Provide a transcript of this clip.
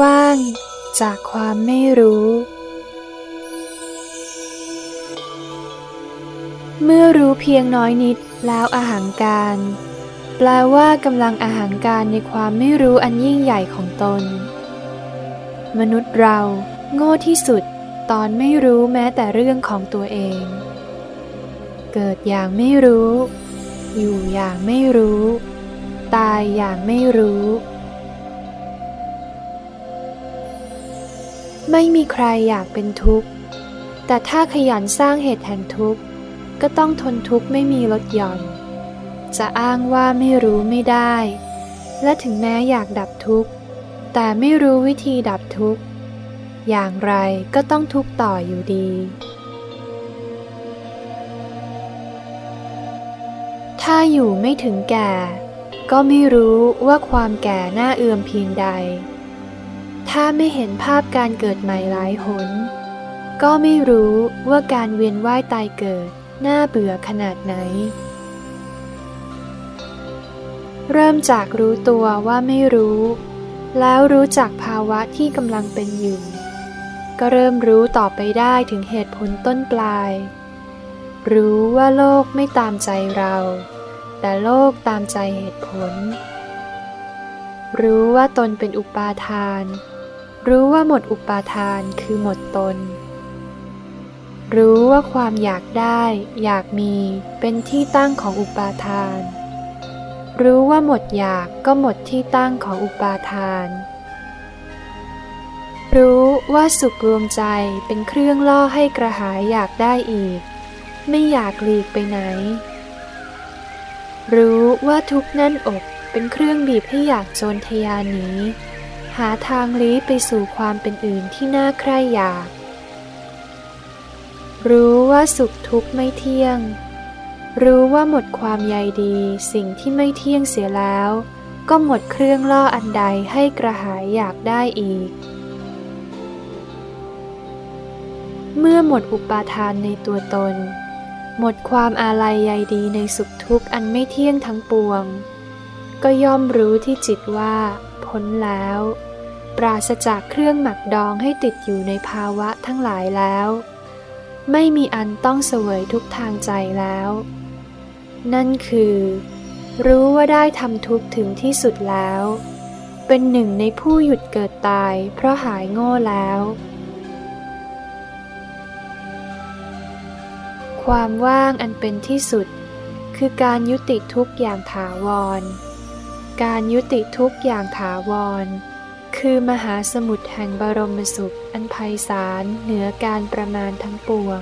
ว่างจากความไม่รู้ เมื่อรู้เพียงน้อยนิดแล้วอาหางการ แปลว่ากำลังอาหางการในความไม่รู้อันยิ่งใหญ่ของตน มนุษย์เราโง่ที่สุดตอนไม่รู้แม้แต่เรื่องของตัวเอง เกิดอย่างไม่รู้ อยู่อย่างไม่รู้ ตายอย่างไม่รู้ ไม่มีใครอยากเป็นทุกข์ แต่ถ้าขยันสร้างเหตุแห่งทุกข์ ก็ต้องทนทุกข์ไม่มีลดหย่อน จะอ้างว่าไม่รู้ไม่ได้ และถึงแม้อยากดับทุกข์ แต่ไม่รู้วิธีดับทุกข์ อย่างไรก็ต้องทุกข์ต่ออยู่ดี ถ้าอยู่ไม่ถึงแก่ ก็ไม่รู้ว่าความแก่น่าเอื่อมเพียงใด ถ้าไม่เห็นภาพการเกิดใหม่หลายหน ก็ไม่รู้ว่าการเวียนว่ายตายเกิดน่าเบื่อขนาดไหน เริ่มจากรู้ตัวว่าไม่รู้ แล้วรู้จักภาวะที่กำลังเป็นอยู่ ก็เริ่มรู้ต่อไปได้ถึงเหตุผลต้นปลาย รู้ว่าโลกไม่ตามใจเรา แต่โลกตามใจเหตุผลรู้ว่าตนเป็นอุปาทาน รู้ว่าหมดอุปาทานคือหมดตน รู้ว่าความอยากได้ อยากมีเป็นที่ตั้งของอุปาทาน รู้ว่าหมดอยากก็หมดที่ตั้งของอุปาทาน รู้ว่าสุขรวมใจเป็นเครื่องล่อให้กระหายอยากได้อีก ไม่อยากหลีกไปไหน รู้ว่าทุกนั่นอกเป็นเครื่องบีบให้อยากโจรทยานหนี หาทางลี้ไปสู่ความเป็นอื่นที่น่าใคร่อยาก รู้ว่าสุขทุกข์ไม่เที่ยง รู้ว่าหมดความใยดีสิ่งที่ไม่เที่ยงเสียแล้ว ก็หมดเครื่องล่ออันใดให้กระหายอยากได้อีก เมื่อหมดอุปาทานในตัวตน หมดความอาลัยใยดีในสุขทุกข์อันไม่เที่ยงทั้งปวง ก็ย่อมรู้ที่จิตว่า พ้นแล้ว ปราศจากเครื่องหมักดองให้ติดอยู่ในภาวะทั้งหลายแล้ว ไม่มีอันต้องเสวยทุกทางใจแล้ว นั่นคือ รู้ว่าได้ทำทุกข์ถึงที่สุดแล้ว เป็นหนึ่งในผู้หยุดเกิดตายเพราะหายโง่แล้ว ความว่างอันเป็นที่สุดคือการยุติทุกอย่างถาวร การยุติทุกอย่างถาวร คือมหาสมุทรแห่งบรมสุขอันไพศาลเหนือการประมาณทั้งปวง